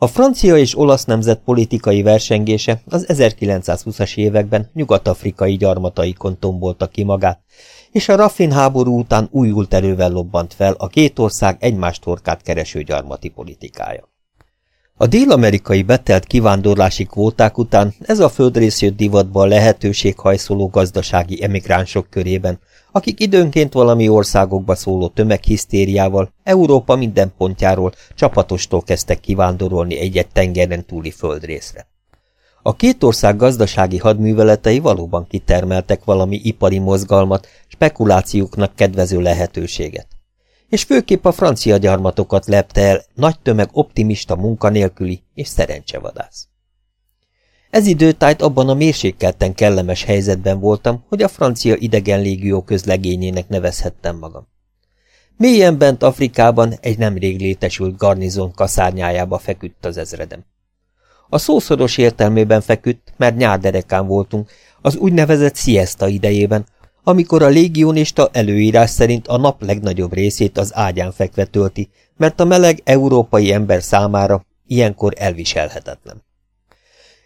A francia és olasz nemzet politikai versengése az 1920-as években nyugat-afrikai gyarmataikon tombolta ki magát, és a Raffin háború után újult erővel lobbant fel a két ország egymás torkát kereső gyarmati politikája. A dél-amerikai betelt kivándorlási kvóták után ez a földrész jött divatba a lehetőséghajszoló gazdasági emigránsok körében, akik időnként valami országokba szóló tömeghisztériával Európa minden pontjáról csapatostól kezdtek kivándorolni egy-egy tengeren túli földrészre. A két ország gazdasági hadműveletei valóban kitermeltek valami ipari mozgalmat, spekulációknak kedvező lehetőséget. És főképp a francia gyarmatokat lepte el nagy tömeg optimista munkanélküli és szerencsevadász. Ez időtájt abban a mérsékelten kellemes helyzetben voltam, hogy a francia idegen légió közlegényének nevezhettem magam. Mélyen bent Afrikában egy nemrég létesült garnizon kaszárnyájába feküdt az ezredem. A szószoros értelmében feküdt, mert nyárderekán voltunk, az úgynevezett siesta idejében, amikor a légionista előírás szerint a nap legnagyobb részét az ágyán fekve tölti, mert a meleg európai ember számára ilyenkor elviselhetetlen.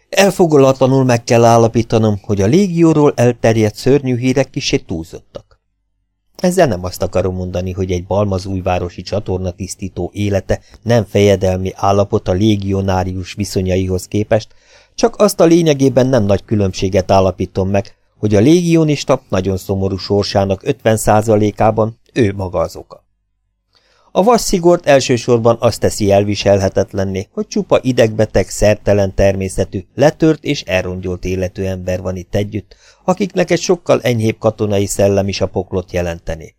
Elfogolatlanul meg kell állapítanom, hogy a légióról elterjedt szörnyű hírek kisé túlzottak. Ezzel nem azt akarom mondani, hogy egy balmazújvárosi csatorna tisztító élete nem fejedelmi állapot a légionárius viszonyaihoz képest, csak azt a lényegében nem nagy különbséget állapítom meg, hogy a légionista nagyon szomorú sorsának 50%-ában ő maga az oka. A vasszigort elsősorban azt teszi elviselhetetlenné, hogy csupa idegbeteg, szertelen természetű, letört és elrongyolt életű ember van itt együtt, akiknek egy sokkal enyhébb katonai szellem is a poklot jelenteni.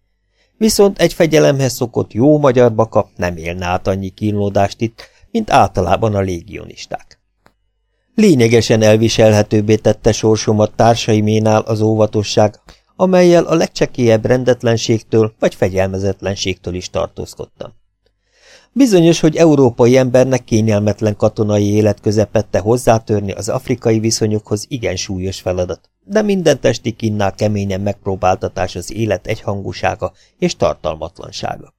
Viszont egy fegyelemhez szokott jó magyar baka nem élne át annyi kínlódást itt, mint általában a légionisták. Lényegesen elviselhetőbbé tette sorsomat társaiménál az óvatosság, amelyel a legcsekélyebb rendetlenségtől vagy fegyelmezetlenségtől is tartózkodtam. Bizonyos, hogy európai embernek kényelmetlen katonai élet közepette hozzátörni az afrikai viszonyokhoz igen súlyos feladat, de minden testi kinnál keményen megpróbáltatás az élet egyhangúsága és tartalmatlansága.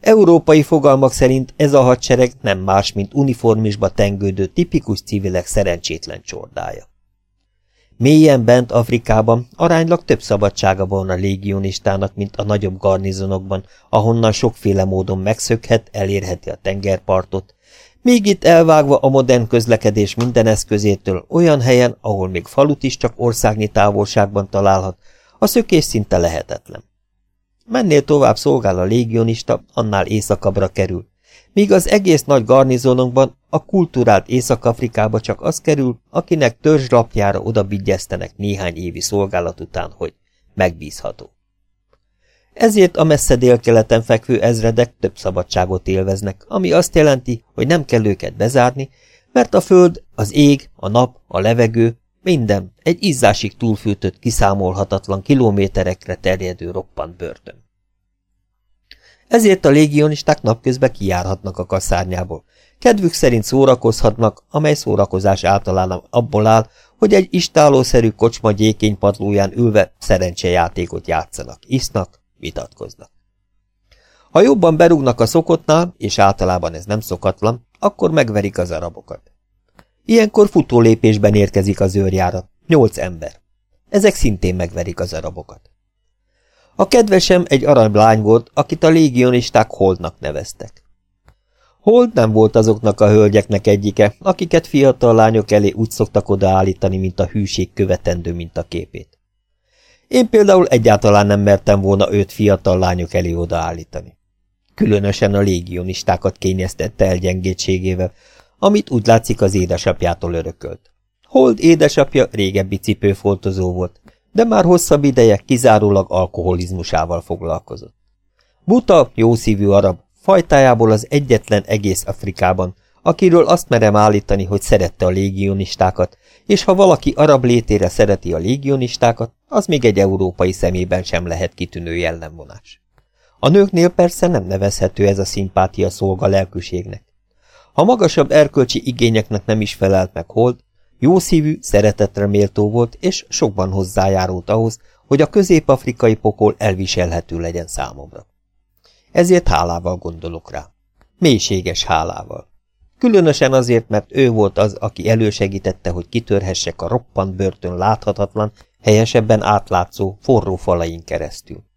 Európai fogalmak szerint ez a hadsereg nem más, mint uniformisba tengődő tipikus civilek szerencsétlen csordája. Mélyen bent Afrikában aránylag több szabadsága van a légionistának, mint a nagyobb garnizonokban, ahonnan sokféle módon megszökhet, elérheti a tengerpartot, míg itt elvágva a modern közlekedés minden eszközétől olyan helyen, ahol még falut is csak országnyi távolságban találhat, a szökés szinte lehetetlen. Mennél tovább szolgál a légionista, annál északabbra kerül, míg az egész nagy garnizonunkban a kultúrált Észak-Afrikába csak az kerül, akinek törzslapjára oda vigyeztenek néhány évi szolgálat után, hogy megbízható. Ezért a messze délkeleten fekvő ezredek több szabadságot élveznek, ami azt jelenti, hogy nem kell őket bezárni, mert a föld, az ég, a nap, a levegő, minden egy izzásig túlfűtött, kiszámolhatatlan kilométerekre terjedő roppant börtön. Ezért a légionisták napközben kijárhatnak a kaszárnyából. Kedvük szerint szórakozhatnak, amely szórakozás általán abból áll, hogy egy istálószerű kocsma gyékény padlóján ülve szerencsejátékot játszanak, isznak, vitatkoznak. Ha jobban berúgnak a szokottnál, és általában ez nem szokatlan, akkor megverik az arabokat. Ilyenkor futólépésben érkezik az őrjárat, nyolc ember. Ezek szintén megverik az arabokat. A kedvesem egy aranylány volt, akit a légionisták Holdnak neveztek. Hold nem volt azoknak a hölgyeknek egyike, akiket fiatal lányok elé úgy szoktak odaállítani, mint a hűség követendő mint a képét. Én például egyáltalán nem mertem volna őt fiatal lányok elé odaállítani. Különösen a légionistákat kényeztette el gyengétségével, amit úgy látszik az édesapjától örökölt. Hold édesapja régebbi cipőfoltozó volt, de már hosszabb ideje kizárólag alkoholizmusával foglalkozott. Buta, jószívű arab, fajtájából az egyetlen egész Afrikában, akiről azt merem állítani, hogy szerette a légionistákat, és ha valaki arab létére szereti a légionistákat, az még egy európai szemében sem lehet kitűnő jellemvonás. A nőknél persze nem nevezhető ez a szimpátia szolga lelkűségnek. Ha magasabb erkölcsi igényeknek nem is felelt meg Holt, Jószívű, szeretetre méltó volt, és sokban hozzájárult ahhoz, hogy a közép-afrikai pokol elviselhető legyen számomra. Ezért hálával gondolok rá. Mélységes hálával. Különösen azért, mert ő volt az, aki elősegítette, hogy kitörhessek a roppant börtön láthatatlan, helyesebben átlátszó, forró falain keresztül.